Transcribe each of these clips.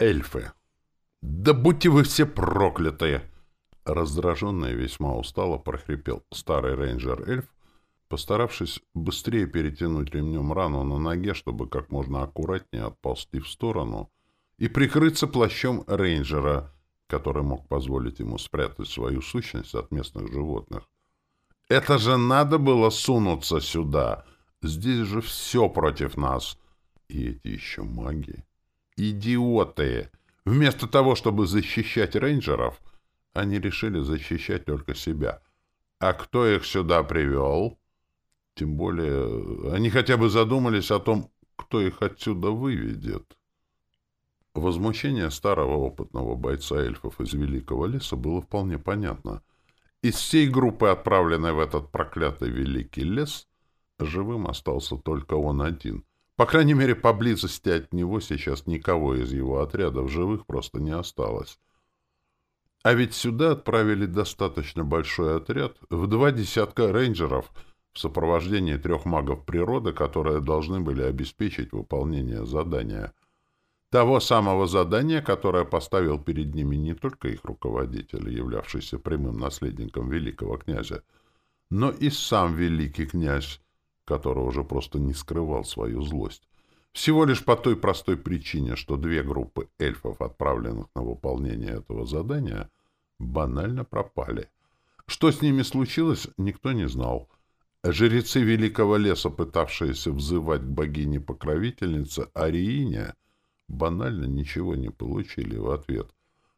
эльфы. «Да будьте вы все проклятые!» Раздраженно и весьма устало прохрипел старый рейнджер-эльф, постаравшись быстрее перетянуть ремнем рану на ноге, чтобы как можно аккуратнее отползти в сторону и прикрыться плащом рейнджера, который мог позволить ему спрятать свою сущность от местных животных. «Это же надо было сунуться сюда! Здесь же все против нас!» И эти еще маги. «Идиоты!» Вместо того, чтобы защищать рейнджеров, они решили защищать только себя. А кто их сюда привел? Тем более, они хотя бы задумались о том, кто их отсюда выведет. Возмущение старого опытного бойца эльфов из Великого леса было вполне понятно. Из всей группы, отправленной в этот проклятый Великий лес, живым остался только он один. По крайней мере, поблизости от него сейчас никого из его отрядов живых просто не осталось. А ведь сюда отправили достаточно большой отряд в два десятка рейнджеров в сопровождении трех магов природы, которые должны были обеспечить выполнение задания. Того самого задания, которое поставил перед ними не только их руководитель, являвшийся прямым наследником великого князя, но и сам великий князь, который уже просто не скрывал свою злость. Всего лишь по той простой причине, что две группы эльфов, отправленных на выполнение этого задания, банально пропали. Что с ними случилось, никто не знал. Жрецы Великого Леса, пытавшиеся взывать к богине-покровительнице Ариине, банально ничего не получили в ответ.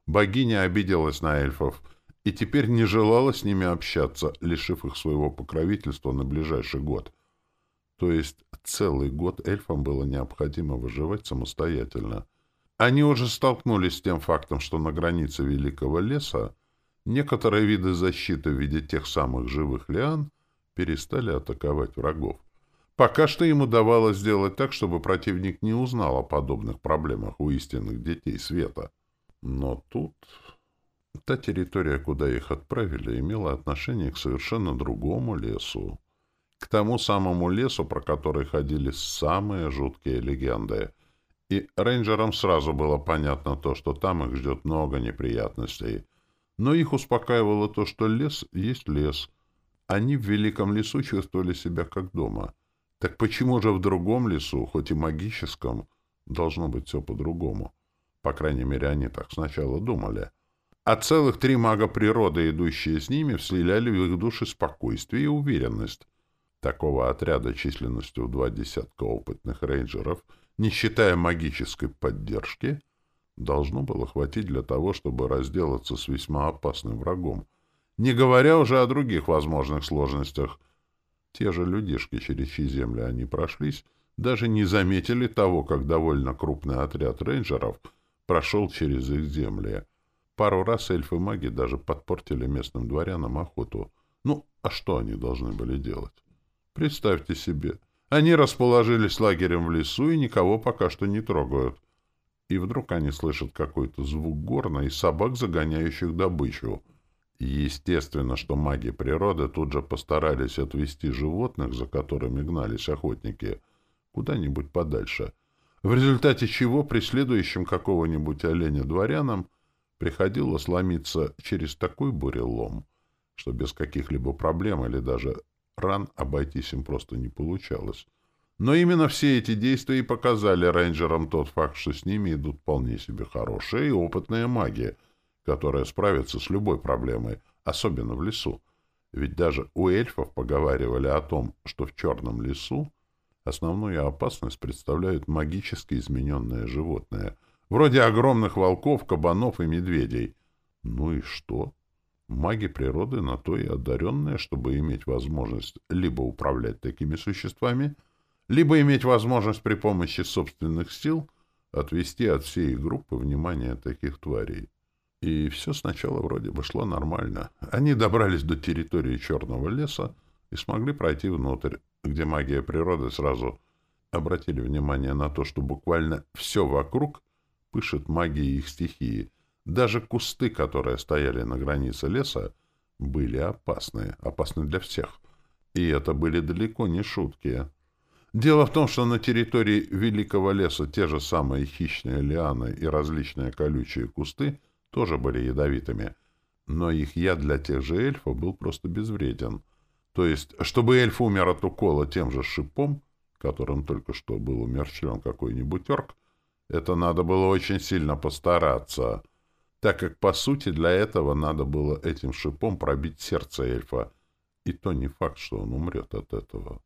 Богиня обиделась на эльфов и теперь не желала с ними общаться, лишив их своего покровительства на ближайший год — то есть целый год эльфам было необходимо выживать самостоятельно. Они уже столкнулись с тем фактом, что на границе Великого леса некоторые виды защиты в виде тех самых живых лиан перестали атаковать врагов. Пока что им удавалось сделать так, чтобы противник не узнал о подобных проблемах у истинных детей света. Но тут... Та территория, куда их отправили, имела отношение к совершенно другому лесу к тому самому лесу, про который ходили самые жуткие легенды. И рейнджерам сразу было понятно то, что там их ждет много неприятностей. Но их успокаивало то, что лес есть лес. Они в великом лесу чувствовали себя как дома. Так почему же в другом лесу, хоть и магическом, должно быть все по-другому? По крайней мере, они так сначала думали. А целых три мага природы, идущие с ними, вселяли в их души спокойствие и уверенность. Такого отряда численностью в два десятка опытных рейнджеров, не считая магической поддержки, должно было хватить для того, чтобы разделаться с весьма опасным врагом, не говоря уже о других возможных сложностях. Те же людишки, через чьи земли они прошлись, даже не заметили того, как довольно крупный отряд рейнджеров прошел через их земли. Пару раз эльфы-маги даже подпортили местным дворянам охоту. Ну, а что они должны были делать? Представьте себе, они расположились лагерем в лесу и никого пока что не трогают. И вдруг они слышат какой-то звук горна и собак, загоняющих добычу. Естественно, что маги природы тут же постарались отвести животных, за которыми гнались охотники, куда-нибудь подальше, в результате чего преследующим какого-нибудь оленя дворянам приходилось ломиться через такой бурелом, что без каких-либо проблем или даже Ран обойтись им просто не получалось. Но именно все эти действия и показали рейнджерам тот факт, что с ними идут вполне себе хорошие и опытные маги, которые справятся с любой проблемой, особенно в лесу. Ведь даже у эльфов поговаривали о том, что в черном лесу основную опасность представляют магически измененные животные, вроде огромных волков, кабанов и медведей. Ну и что? Маги природы на то и одаренные, чтобы иметь возможность либо управлять такими существами, либо иметь возможность при помощи собственных сил отвести от всей группы внимание таких тварей. И все сначала вроде бы шло нормально. Они добрались до территории Черного леса и смогли пройти внутрь, где магия природы сразу обратили внимание на то, что буквально все вокруг пышет магией их стихии — даже кусты, которые стояли на границе леса, были опасны, опасны для всех. И это были далеко не шутки. Дело в том, что на территории Великого леса те же самые хищные лианы и различные колючие кусты тоже были ядовитыми, но их яд для тех же эльфов был просто безвреден. То есть, чтобы эльф умер от укола тем же шипом, которым только что был умерщвлен какой-нибудь орк, это надо было очень сильно постараться, так как, по сути, для этого надо было этим шипом пробить сердце эльфа, и то не факт, что он умрет от этого.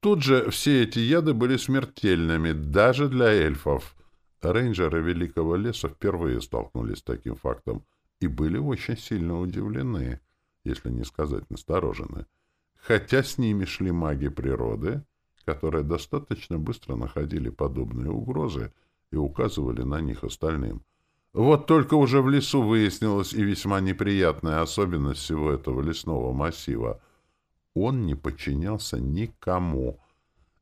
Тут же все эти яды были смертельными, даже для эльфов. Рейнджеры Великого Леса впервые столкнулись с таким фактом и были очень сильно удивлены, если не сказать насторожены. Хотя с ними шли маги природы, которые достаточно быстро находили подобные угрозы и указывали на них остальным. Вот только уже в лесу выяснилась и весьма неприятная особенность всего этого лесного массива — он не подчинялся никому.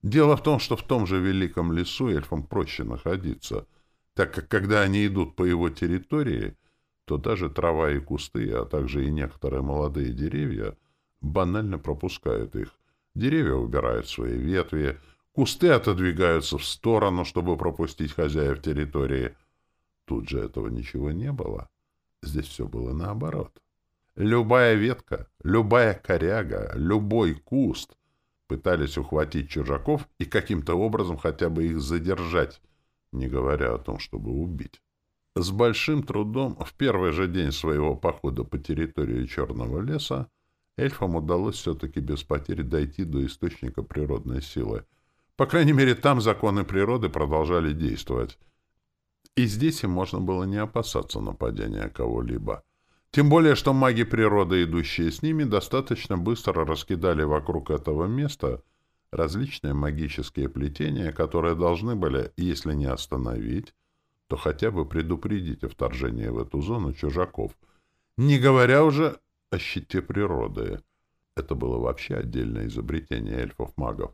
Дело в том, что в том же великом лесу эльфам проще находиться, так как когда они идут по его территории, то даже трава и кусты, а также и некоторые молодые деревья банально пропускают их. Деревья убирают свои ветви, кусты отодвигаются в сторону, чтобы пропустить хозяев территории. Тут же этого ничего не было. Здесь все было наоборот. Любая ветка, любая коряга, любой куст пытались ухватить чужаков и каким-то образом хотя бы их задержать, не говоря о том, чтобы убить. С большим трудом в первый же день своего похода по территории Черного леса эльфам удалось все-таки без потерь дойти до источника природной силы. По крайней мере, там законы природы продолжали действовать. И здесь им можно было не опасаться нападения кого-либо. Тем более, что маги природы, идущие с ними, достаточно быстро раскидали вокруг этого места различные магические плетения, которые должны были, если не остановить, то хотя бы предупредить о вторжении в эту зону чужаков, не говоря уже о щите природы. Это было вообще отдельное изобретение эльфов-магов.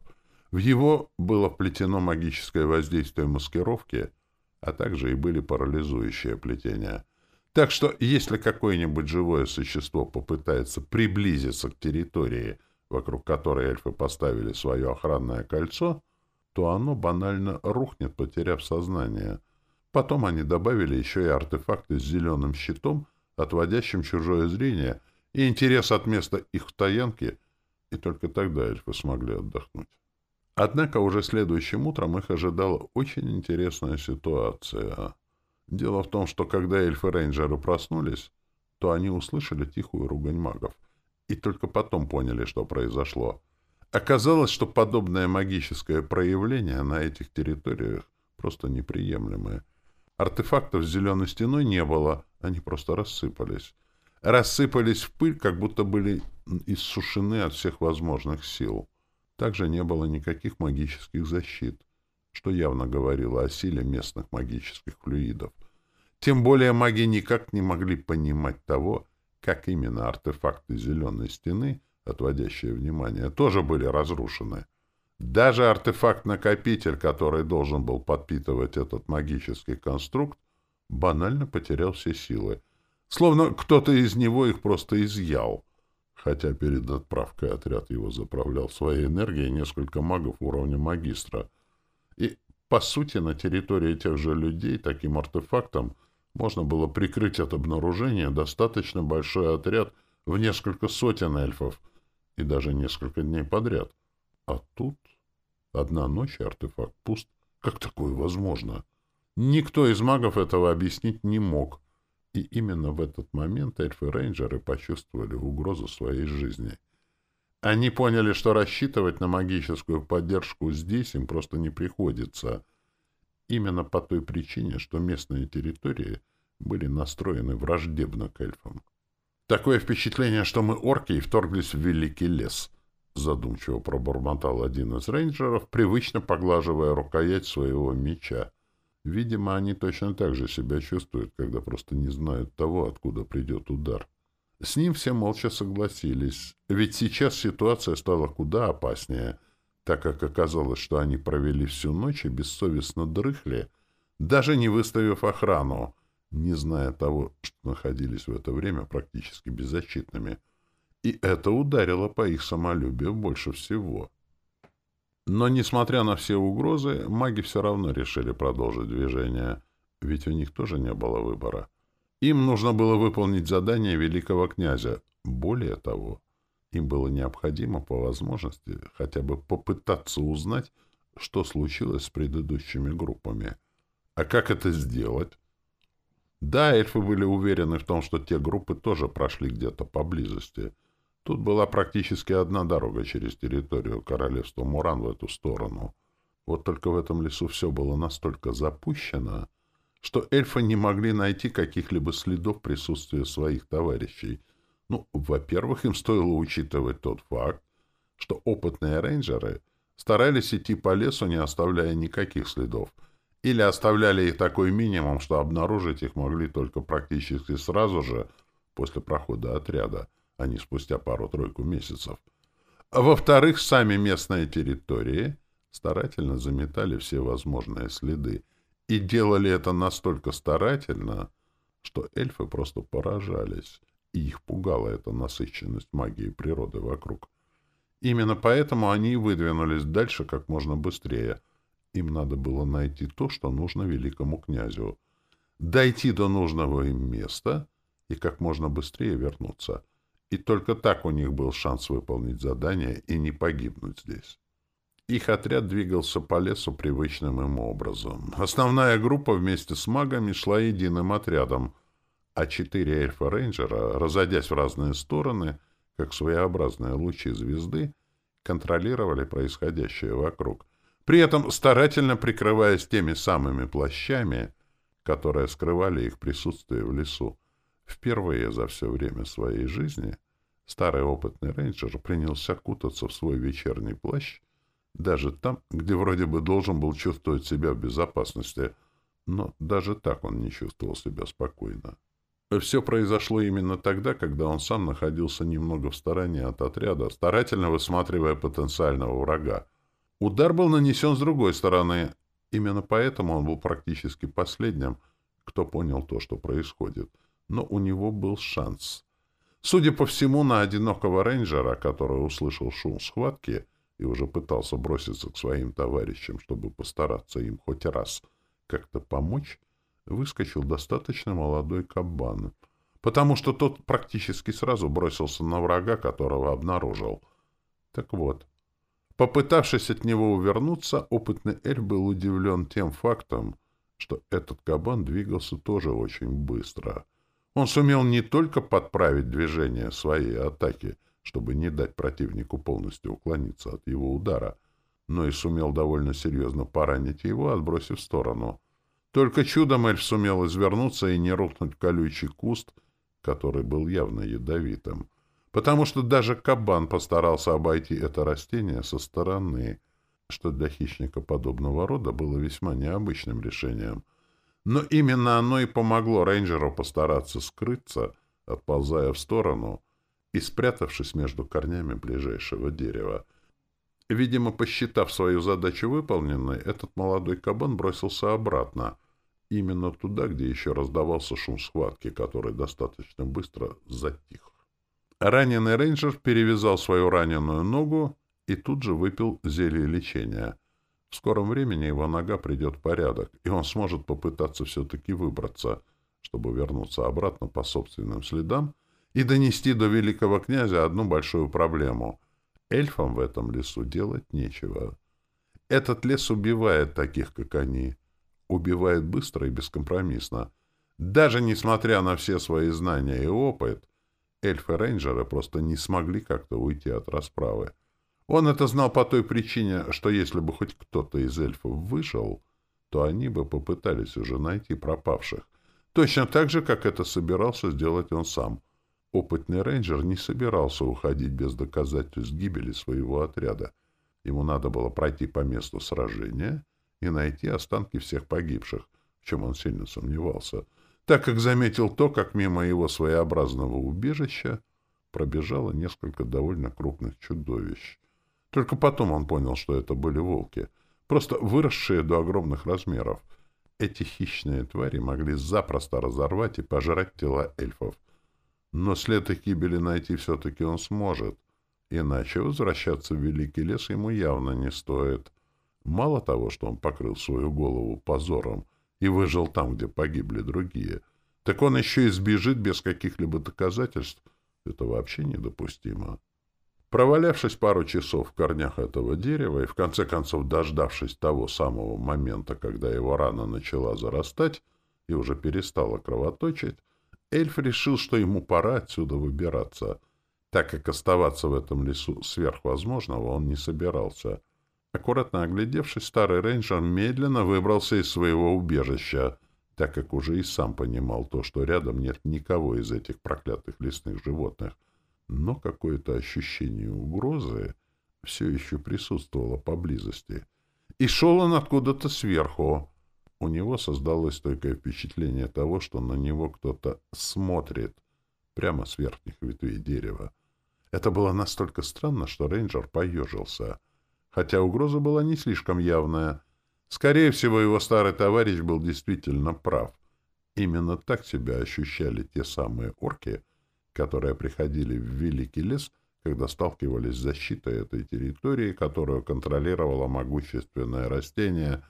В его было вплетено магическое воздействие маскировки, а также и были парализующие плетения — так что, если какое-нибудь живое существо попытается приблизиться к территории, вокруг которой эльфы поставили свое охранное кольцо, то оно банально рухнет, потеряв сознание. Потом они добавили еще и артефакты с зеленым щитом, отводящим чужое зрение, и интерес от места их стоянки, и только тогда эльфы смогли отдохнуть. Однако уже следующим утром их ожидала очень интересная ситуация — Дело в том, что когда эльфы-рейнджеры проснулись, то они услышали тихую ругань магов. И только потом поняли, что произошло. Оказалось, что подобное магическое проявление на этих территориях просто неприемлемое. Артефактов с зеленой стеной не было, они просто рассыпались. Рассыпались в пыль, как будто были иссушены от всех возможных сил. Также не было никаких магических защит что явно говорило о силе местных магических флюидов. Тем более маги никак не могли понимать того, как именно артефакты зеленой стены, отводящие внимание, тоже были разрушены. Даже артефакт-накопитель, который должен был подпитывать этот магический конструкт, банально потерял все силы. Словно кто-то из него их просто изъял. Хотя перед отправкой отряд его заправлял своей энергией несколько магов уровня магистра — и, по сути, на территории тех же людей таким артефактом можно было прикрыть от обнаружения достаточно большой отряд в несколько сотен эльфов и даже несколько дней подряд. А тут одна ночь артефакт пуст. Как такое возможно? Никто из магов этого объяснить не мог. И именно в этот момент эльфы-рейнджеры почувствовали угрозу своей жизни — они поняли, что рассчитывать на магическую поддержку здесь им просто не приходится. Именно по той причине, что местные территории были настроены враждебно к эльфам. Такое впечатление, что мы орки и вторглись в великий лес. Задумчиво пробормотал один из рейнджеров, привычно поглаживая рукоять своего меча. Видимо, они точно так же себя чувствуют, когда просто не знают того, откуда придет удар. С ним все молча согласились, ведь сейчас ситуация стала куда опаснее, так как оказалось, что они провели всю ночь и бессовестно дрыхли, даже не выставив охрану, не зная того, что находились в это время практически беззащитными. И это ударило по их самолюбию больше всего. Но, несмотря на все угрозы, маги все равно решили продолжить движение, ведь у них тоже не было выбора. Им нужно было выполнить задание великого князя. Более того, им было необходимо по возможности хотя бы попытаться узнать, что случилось с предыдущими группами. А как это сделать? Да, эльфы были уверены в том, что те группы тоже прошли где-то поблизости. Тут была практически одна дорога через территорию королевства Муран в эту сторону. Вот только в этом лесу все было настолько запущено, что эльфы не могли найти каких-либо следов присутствия своих товарищей. Ну, во-первых, им стоило учитывать тот факт, что опытные рейнджеры старались идти по лесу, не оставляя никаких следов, или оставляли их такой минимум, что обнаружить их могли только практически сразу же после прохода отряда, а не спустя пару-тройку месяцев. А во-вторых, сами местные территории старательно заметали все возможные следы, и делали это настолько старательно, что эльфы просто поражались, и их пугала эта насыщенность магии природы вокруг. Именно поэтому они и выдвинулись дальше как можно быстрее. Им надо было найти то, что нужно великому князю. Дойти до нужного им места и как можно быстрее вернуться. И только так у них был шанс выполнить задание и не погибнуть здесь. Их отряд двигался по лесу привычным им образом. Основная группа вместе с магами шла единым отрядом, а четыре эльфа-рейнджера, разойдясь в разные стороны, как своеобразные лучи звезды, контролировали происходящее вокруг, при этом старательно прикрываясь теми самыми плащами, которые скрывали их присутствие в лесу. Впервые за все время своей жизни старый опытный рейнджер принялся кутаться в свой вечерний плащ, даже там, где вроде бы должен был чувствовать себя в безопасности, но даже так он не чувствовал себя спокойно. Все произошло именно тогда, когда он сам находился немного в стороне от отряда, старательно высматривая потенциального врага. Удар был нанесен с другой стороны. Именно поэтому он был практически последним, кто понял то, что происходит. Но у него был шанс. Судя по всему, на одинокого рейнджера, который услышал шум схватки, и уже пытался броситься к своим товарищам, чтобы постараться им хоть раз как-то помочь, выскочил достаточно молодой кабан, потому что тот практически сразу бросился на врага, которого обнаружил. Так вот, попытавшись от него увернуться, опытный эльф был удивлен тем фактом, что этот кабан двигался тоже очень быстро. Он сумел не только подправить движение своей атаки — чтобы не дать противнику полностью уклониться от его удара, но и сумел довольно серьезно поранить его, отбросив в сторону. Только чудом эльф сумел извернуться и не рухнуть колючий куст, который был явно ядовитым, потому что даже кабан постарался обойти это растение со стороны, что для хищника подобного рода было весьма необычным решением. Но именно оно и помогло рейнджеру постараться скрыться, отползая в сторону — и спрятавшись между корнями ближайшего дерева. Видимо, посчитав свою задачу выполненной, этот молодой кабан бросился обратно, именно туда, где еще раздавался шум схватки, который достаточно быстро затих. Раненый рейнджер перевязал свою раненую ногу и тут же выпил зелье лечения. В скором времени его нога придет в порядок, и он сможет попытаться все-таки выбраться, чтобы вернуться обратно по собственным следам и донести до великого князя одну большую проблему. Эльфам в этом лесу делать нечего. Этот лес убивает таких, как они. Убивает быстро и бескомпромиссно. Даже несмотря на все свои знания и опыт, эльфы-рейнджеры просто не смогли как-то уйти от расправы. Он это знал по той причине, что если бы хоть кто-то из эльфов вышел, то они бы попытались уже найти пропавших. Точно так же, как это собирался сделать он сам — Опытный рейнджер не собирался уходить без доказательств гибели своего отряда. Ему надо было пройти по месту сражения и найти останки всех погибших, в чем он сильно сомневался, так как заметил то, как мимо его своеобразного убежища пробежало несколько довольно крупных чудовищ. Только потом он понял, что это были волки, просто выросшие до огромных размеров. Эти хищные твари могли запросто разорвать и пожрать тела эльфов, но след их гибели найти все-таки он сможет, Иначе возвращаться в Великий лес ему явно не стоит. Мало того, что он покрыл свою голову позором и выжил там, где погибли другие, так он еще и сбежит без каких-либо доказательств. Это вообще недопустимо. Провалявшись пару часов в корнях этого дерева и в конце концов дождавшись того самого момента, когда его рана начала зарастать и уже перестала кровоточить, эльф решил, что ему пора отсюда выбираться, так как оставаться в этом лесу сверхвозможного он не собирался — Аккуратно оглядевшись, старый рейнджер медленно выбрался из своего убежища, так как уже и сам понимал то, что рядом нет никого из этих проклятых лесных животных. Но какое-то ощущение угрозы все еще присутствовало поблизости. И шел он откуда-то сверху. У него создалось стойкое впечатление того, что на него кто-то смотрит прямо с верхних ветвей дерева. Это было настолько странно, что рейнджер поежился — хотя угроза была не слишком явная. Скорее всего, его старый товарищ был действительно прав. Именно так себя ощущали те самые орки, которые приходили в Великий лес, когда сталкивались с защитой этой территории, которую контролировало могущественное растение,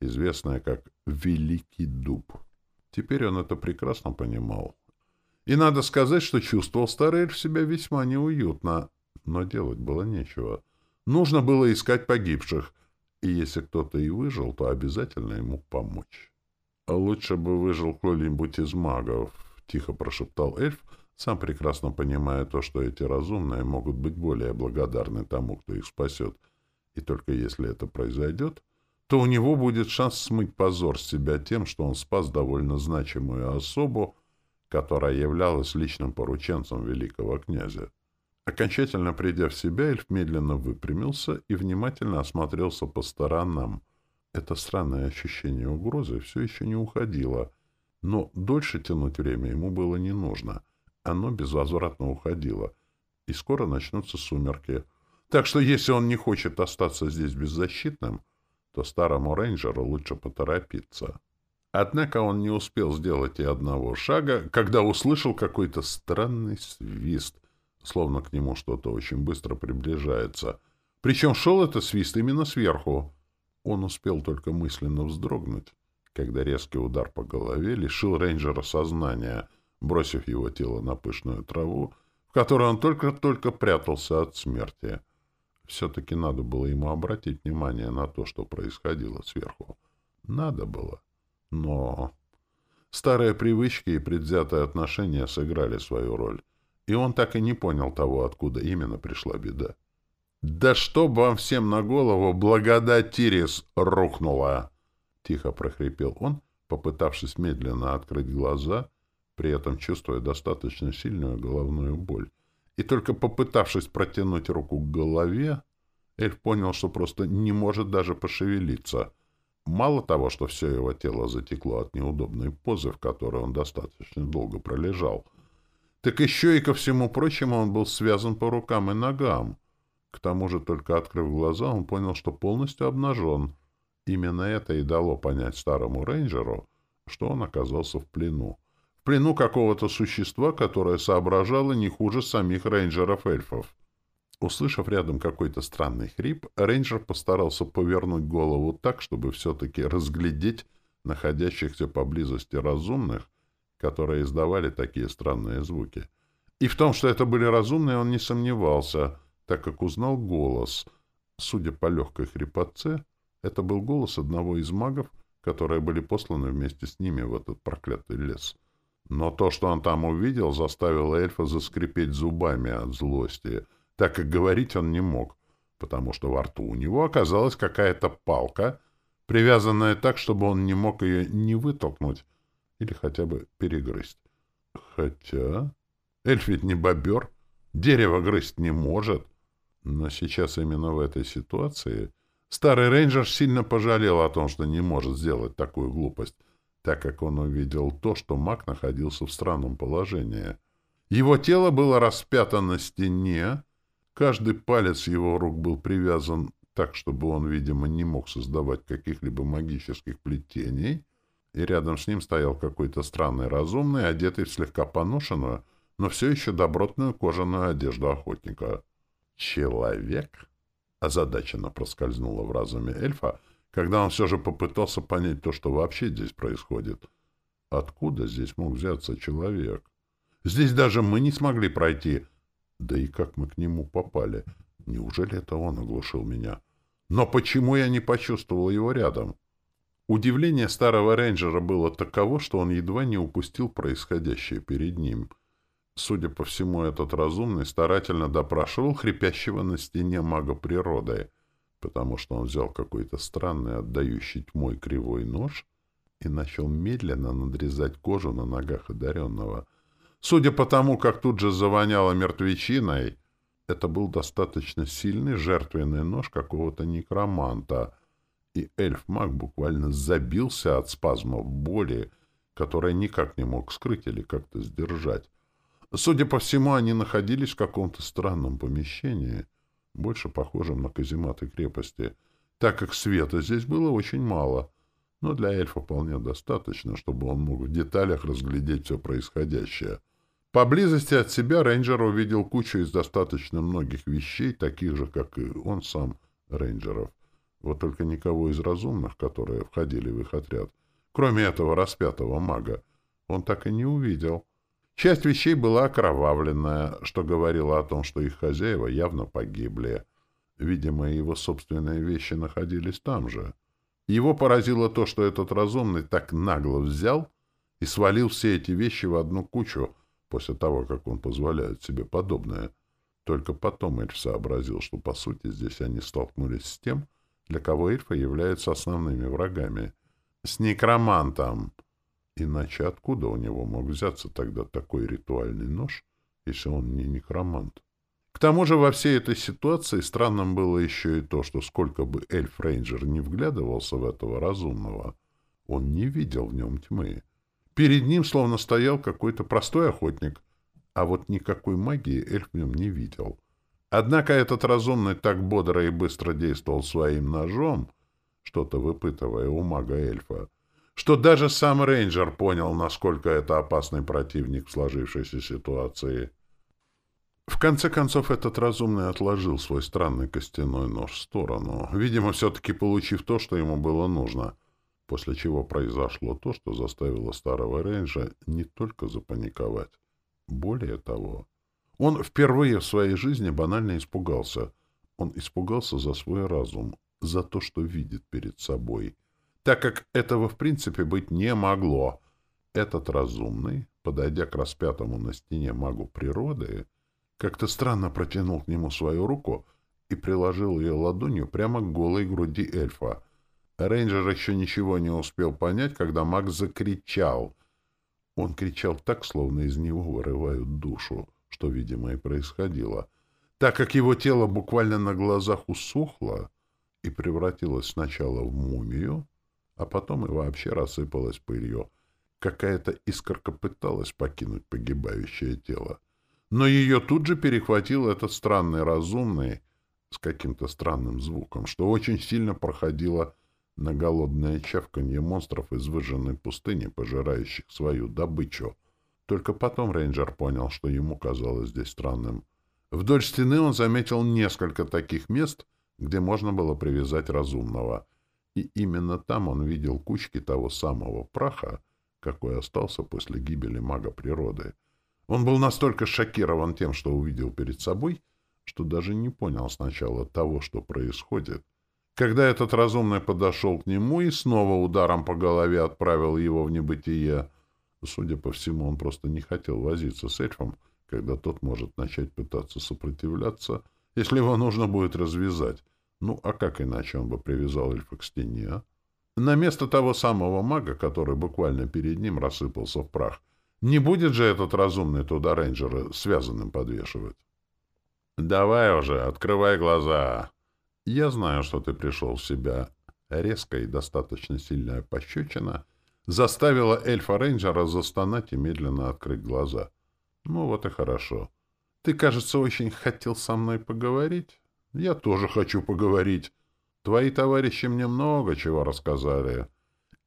известное как Великий Дуб. Теперь он это прекрасно понимал. И надо сказать, что чувствовал старый эльф себя весьма неуютно, но делать было нечего — Нужно было искать погибших, и если кто-то и выжил, то обязательно ему помочь. — А лучше бы выжил кто-нибудь из магов, — тихо прошептал эльф, сам прекрасно понимая то, что эти разумные могут быть более благодарны тому, кто их спасет. И только если это произойдет, то у него будет шанс смыть позор с себя тем, что он спас довольно значимую особу, которая являлась личным порученцем великого князя. Окончательно придя в себя, эльф медленно выпрямился и внимательно осмотрелся по сторонам. Это странное ощущение угрозы все еще не уходило, но дольше тянуть время ему было не нужно. Оно безвозвратно уходило, и скоро начнутся сумерки. Так что если он не хочет остаться здесь беззащитным, то старому рейнджеру лучше поторопиться. Однако он не успел сделать и одного шага, когда услышал какой-то странный свист, словно к нему что-то очень быстро приближается. Причем шел этот свист именно сверху. Он успел только мысленно вздрогнуть, когда резкий удар по голове лишил рейнджера сознания, бросив его тело на пышную траву, в которой он только-только прятался от смерти. Все-таки надо было ему обратить внимание на то, что происходило сверху. Надо было. Но старые привычки и предвзятые отношения сыграли свою роль и он так и не понял того, откуда именно пришла беда. «Да чтоб вам всем на голову благодать Тирис рухнула!» Тихо прохрипел он, попытавшись медленно открыть глаза, при этом чувствуя достаточно сильную головную боль. И только попытавшись протянуть руку к голове, эльф понял, что просто не может даже пошевелиться. Мало того, что все его тело затекло от неудобной позы, в которой он достаточно долго пролежал — так еще и ко всему прочему он был связан по рукам и ногам. К тому же, только открыв глаза, он понял, что полностью обнажен. Именно это и дало понять старому рейнджеру, что он оказался в плену. Плену какого-то существа, которое соображало не хуже самих рейнджеров-эльфов. Услышав рядом какой-то странный хрип, рейнджер постарался повернуть голову так, чтобы все-таки разглядеть находящихся поблизости разумных, которые издавали такие странные звуки. И в том, что это были разумные, он не сомневался, так как узнал голос. Судя по легкой хрипотце, это был голос одного из магов, которые были посланы вместе с ними в этот проклятый лес. Но то, что он там увидел, заставило эльфа заскрипеть зубами от злости, так как говорить он не мог, потому что во рту у него оказалась какая-то палка, привязанная так, чтобы он не мог ее не вытолкнуть, или хотя бы перегрызть. Хотя... Эльф ведь не бобер, дерево грызть не может. Но сейчас именно в этой ситуации старый рейнджер сильно пожалел о том, что не может сделать такую глупость, так как он увидел то, что маг находился в странном положении. Его тело было распято на стене, каждый палец его рук был привязан так, чтобы он, видимо, не мог создавать каких-либо магических плетений, и рядом с ним стоял какой-то странный разумный, одетый в слегка поношенную, но все еще добротную кожаную одежду охотника. «Человек?» — озадаченно проскользнуло в разуме эльфа, когда он все же попытался понять то, что вообще здесь происходит. Откуда здесь мог взяться человек? Здесь даже мы не смогли пройти. Да и как мы к нему попали? Неужели это он оглушил меня? Но почему я не почувствовал его рядом? Удивление старого рейнджера было таково, что он едва не упустил происходящее перед ним. Судя по всему, этот разумный старательно допрашивал хрипящего на стене мага природы, потому что он взял какой-то странный, отдающий тьмой кривой нож и начал медленно надрезать кожу на ногах одаренного. Судя по тому, как тут же завоняло мертвечиной, это был достаточно сильный жертвенный нож какого-то некроманта — и эльф-маг буквально забился от спазмов боли, которые никак не мог скрыть или как-то сдержать. Судя по всему, они находились в каком-то странном помещении, больше похожем на казематы крепости, так как света здесь было очень мало, но для эльфа вполне достаточно, чтобы он мог в деталях разглядеть все происходящее. Поблизости от себя рейнджер увидел кучу из достаточно многих вещей, таких же, как и он сам, рейнджеров — вот только никого из разумных, которые входили в их отряд, кроме этого распятого мага, он так и не увидел. Часть вещей была окровавленная, что говорило о том, что их хозяева явно погибли. Видимо, его собственные вещи находились там же. Его поразило то, что этот разумный так нагло взял и свалил все эти вещи в одну кучу после того, как он позволяет себе подобное. Только потом Эльф сообразил, что, по сути, здесь они столкнулись с тем, для кого эльфы являются основными врагами. С некромантом! Иначе откуда у него мог взяться тогда такой ритуальный нож, если он не некромант? К тому же во всей этой ситуации странным было еще и то, что сколько бы эльф-рейнджер не вглядывался в этого разумного, он не видел в нем тьмы. Перед ним словно стоял какой-то простой охотник, а вот никакой магии эльф в нем не видел. Однако этот разумный так бодро и быстро действовал своим ножом, что-то выпытывая у мага-эльфа, что даже сам рейнджер понял, насколько это опасный противник в сложившейся ситуации. В конце концов, этот разумный отложил свой странный костяной нож в сторону, видимо, все-таки получив то, что ему было нужно, после чего произошло то, что заставило старого рейнджа не только запаниковать. Более того, он впервые в своей жизни банально испугался. Он испугался за свой разум, за то, что видит перед собой. Так как этого в принципе быть не могло. Этот разумный, подойдя к распятому на стене магу природы, как-то странно протянул к нему свою руку и приложил ее ладонью прямо к голой груди эльфа. Рейнджер еще ничего не успел понять, когда маг закричал. Он кричал так, словно из него вырывают душу что, видимо, и происходило, так как его тело буквально на глазах усохло и превратилось сначала в мумию, а потом и вообще рассыпалось пылью. Какая-то искорка пыталась покинуть погибающее тело, но ее тут же перехватил этот странный разумный с каким-то странным звуком, что очень сильно проходило на голодное чавканье монстров из выжженной пустыни, пожирающих свою добычу — только потом рейнджер понял, что ему казалось здесь странным. Вдоль стены он заметил несколько таких мест, где можно было привязать разумного. И именно там он видел кучки того самого праха, какой остался после гибели мага природы. Он был настолько шокирован тем, что увидел перед собой, что даже не понял сначала того, что происходит. Когда этот разумный подошел к нему и снова ударом по голове отправил его в небытие, Судя по всему, он просто не хотел возиться с эльфом, когда тот может начать пытаться сопротивляться, если его нужно будет развязать. Ну, а как иначе он бы привязал эльфа к стене, а? На место того самого мага, который буквально перед ним рассыпался в прах. Не будет же этот разумный туда рейнджера связанным подвешивать? «Давай уже, открывай глаза!» «Я знаю, что ты пришел в себя». Резкая и достаточно сильная пощечина — заставила эльфа-рейнджера застонать и медленно открыть глаза. «Ну вот и хорошо. Ты, кажется, очень хотел со мной поговорить?» «Я тоже хочу поговорить. Твои товарищи мне много чего рассказали.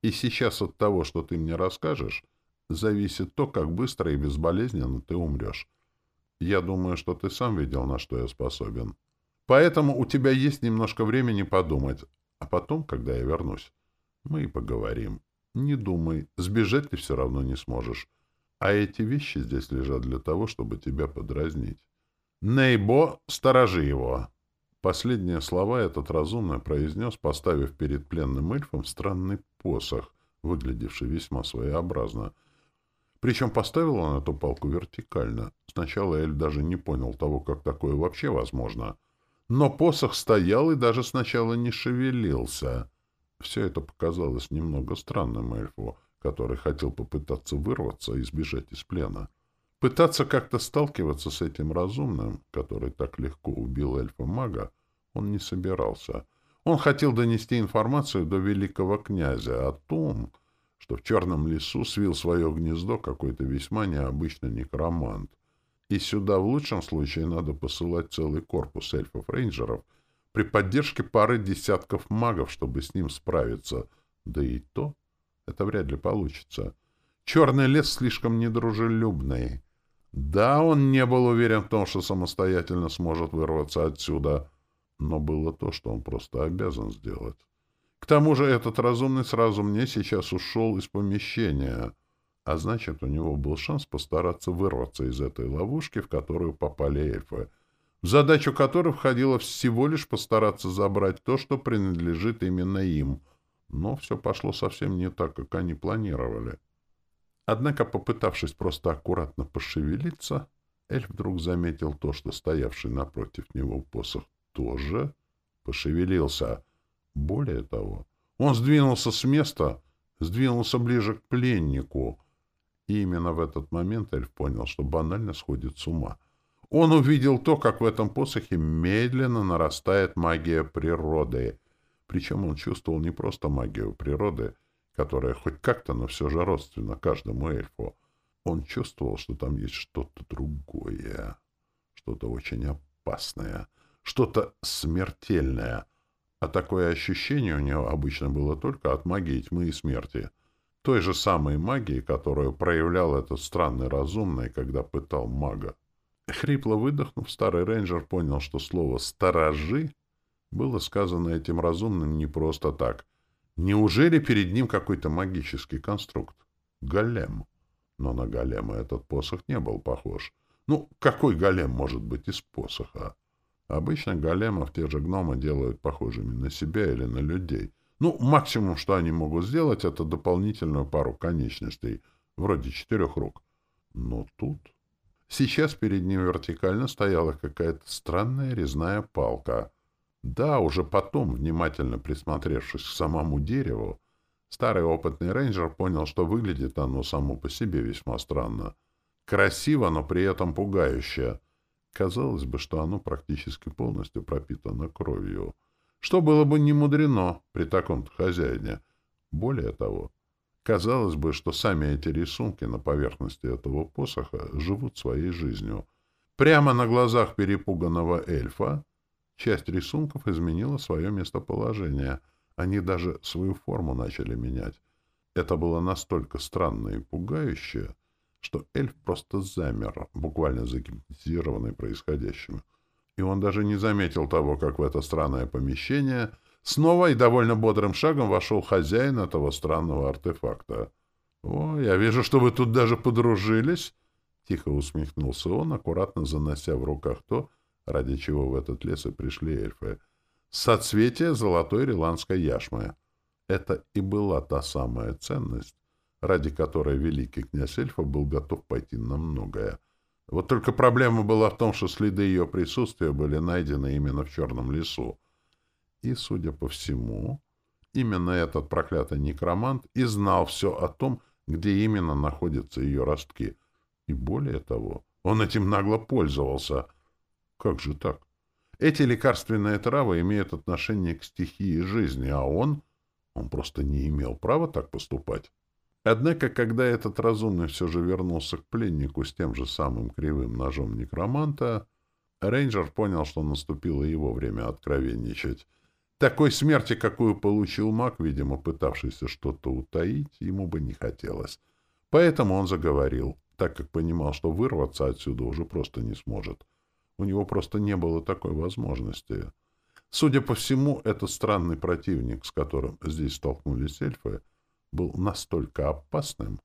И сейчас от того, что ты мне расскажешь, зависит то, как быстро и безболезненно ты умрешь. Я думаю, что ты сам видел, на что я способен. Поэтому у тебя есть немножко времени подумать. А потом, когда я вернусь, мы и поговорим. Не думай, сбежать ты все равно не сможешь. А эти вещи здесь лежат для того, чтобы тебя подразнить. Нейбо, сторожи его!» Последние слова этот разумно произнес, поставив перед пленным эльфом странный посох, выглядевший весьма своеобразно. Причем поставил он эту палку вертикально. Сначала эльф даже не понял того, как такое вообще возможно. Но посох стоял и даже сначала не шевелился. Все это показалось немного странным эльфу, который хотел попытаться вырваться и сбежать из плена. Пытаться как-то сталкиваться с этим разумным, который так легко убил эльфа-мага, он не собирался. Он хотел донести информацию до великого князя о том, что в черном лесу свил свое гнездо какой-то весьма необычный некромант. И сюда в лучшем случае надо посылать целый корпус эльфов-рейнджеров при поддержке пары десятков магов, чтобы с ним справиться. Да и то это вряд ли получится. Черный лес слишком недружелюбный. Да, он не был уверен в том, что самостоятельно сможет вырваться отсюда, но было то, что он просто обязан сделать. К тому же этот разумный сразу мне сейчас ушел из помещения, а значит, у него был шанс постараться вырваться из этой ловушки, в которую попали эльфы, в задачу которой входило всего лишь постараться забрать то, что принадлежит именно им. Но все пошло совсем не так, как они планировали. Однако, попытавшись просто аккуратно пошевелиться, эльф вдруг заметил то, что стоявший напротив него посох тоже пошевелился. Более того, он сдвинулся с места, сдвинулся ближе к пленнику. И именно в этот момент эльф понял, что банально сходит с ума. Он увидел то, как в этом посохе медленно нарастает магия природы. Причем он чувствовал не просто магию природы — которая хоть как-то, но все же родственна каждому эльфу. Он чувствовал, что там есть что-то другое, что-то очень опасное, что-то смертельное. А такое ощущение у него обычно было только от магии тьмы и смерти. Той же самой магии, которую проявлял этот странный разумный, когда пытал мага. Хрипло выдохнув, старый рейнджер понял, что слово «сторожи» было сказано этим разумным не просто так — Неужели перед ним какой-то магический конструкт? Голем. Но на голема этот посох не был похож. Ну, какой голем может быть из посоха? Обычно големов те же гномы делают похожими на себя или на людей. Ну, максимум, что они могут сделать, это дополнительную пару конечностей, вроде четырех рук. Но тут... Сейчас перед ним вертикально стояла какая-то странная резная палка — да, уже потом, внимательно присмотревшись к самому дереву, старый опытный рейнджер понял, что выглядит оно само по себе весьма странно. Красиво, но при этом пугающе. Казалось бы, что оно практически полностью пропитано кровью. Что было бы не мудрено при таком-то хозяине. Более того, казалось бы, что сами эти рисунки на поверхности этого посоха живут своей жизнью. Прямо на глазах перепуганного эльфа Часть рисунков изменила свое местоположение. Они даже свою форму начали менять. Это было настолько странно и пугающе, что эльф просто замер, буквально загипнотизированный происходящим. И он даже не заметил того, как в это странное помещение снова и довольно бодрым шагом вошел хозяин этого странного артефакта. «О, я вижу, что вы тут даже подружились!» Тихо усмехнулся он, аккуратно занося в руках то, ради чего в этот лес и пришли эльфы. Соцветие золотой риландской яшмы. Это и была та самая ценность, ради которой великий князь эльфа был готов пойти на многое. Вот только проблема была в том, что следы ее присутствия были найдены именно в черном лесу. И, судя по всему, именно этот проклятый некромант и знал все о том, где именно находятся ее ростки. И более того, он этим нагло пользовался — как же так? Эти лекарственные травы имеют отношение к стихии жизни, а он... Он просто не имел права так поступать. Однако, когда этот разумный все же вернулся к пленнику с тем же самым кривым ножом некроманта, рейнджер понял, что наступило его время откровенничать. Такой смерти, какую получил маг, видимо, пытавшийся что-то утаить, ему бы не хотелось. Поэтому он заговорил. так как понимал, что вырваться отсюда уже просто не сможет. У него просто не было такой возможности. Судя по всему, этот странный противник, с которым здесь столкнулись эльфы, был настолько опасным,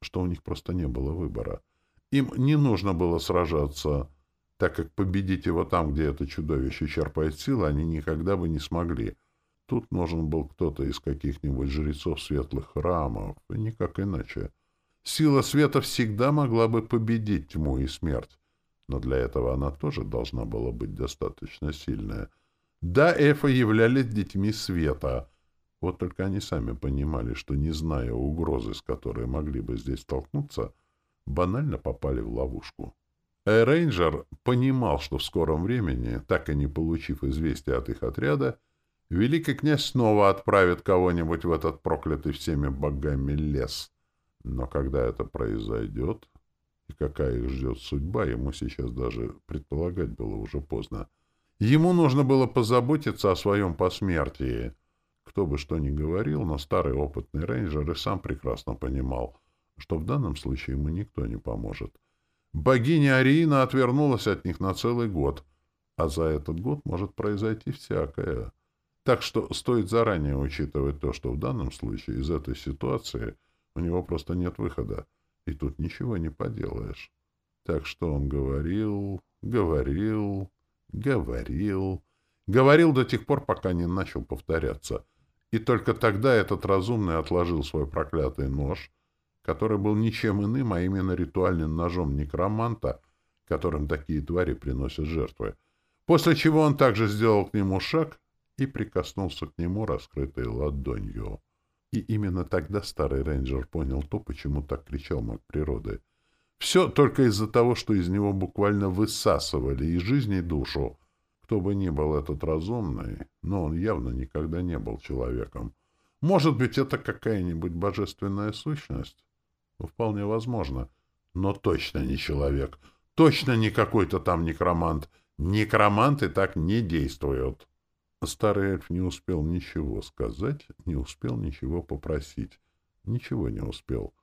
что у них просто не было выбора. Им не нужно было сражаться, так как победить его там, где это чудовище черпает силы, они никогда бы не смогли. Тут нужен был кто-то из каких-нибудь жрецов светлых храмов, и никак иначе. Сила света всегда могла бы победить тьму и смерть, но для этого она тоже должна была быть достаточно сильная. Да, эльфы являлись детьми света, вот только они сами понимали, что, не зная угрозы, с которой могли бы здесь столкнуться, банально попали в ловушку. Рейнджер понимал, что в скором времени, так и не получив известия от их отряда, великий князь снова отправит кого-нибудь в этот проклятый всеми богами лес. Но когда это произойдет, и какая их ждет судьба, ему сейчас даже предполагать было уже поздно. Ему нужно было позаботиться о своем посмертии. Кто бы что ни говорил, но старый опытный рейнджер и сам прекрасно понимал, что в данном случае ему никто не поможет. Богиня Ариина отвернулась от них на целый год, а за этот год может произойти всякое. Так что стоит заранее учитывать то, что в данном случае из этой ситуации у него просто нет выхода, и тут ничего не поделаешь. Так что он говорил, говорил, говорил, говорил до тех пор, пока не начал повторяться. И только тогда этот разумный отложил свой проклятый нож, который был ничем иным, а именно ритуальным ножом некроманта, которым такие твари приносят жертвы. После чего он также сделал к нему шаг и прикоснулся к нему раскрытой ладонью. И именно тогда старый рейнджер понял то, почему так кричал маг природы. Все только из-за того, что из него буквально высасывали и жизнь, и душу. Кто бы ни был этот разумный, но он явно никогда не был человеком. Может быть, это какая-нибудь божественная сущность? Ну, вполне возможно. Но точно не человек. Точно не какой-то там некромант. Некроманты так не действуют. Старый эльф не успел ничего сказать, не успел ничего попросить. Ничего не успел.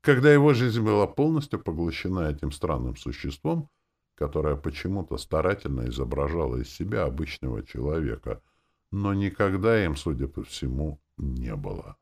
Когда его жизнь была полностью поглощена этим странным существом, которое почему-то старательно изображало из себя обычного человека, но никогда им, судя по всему, не было.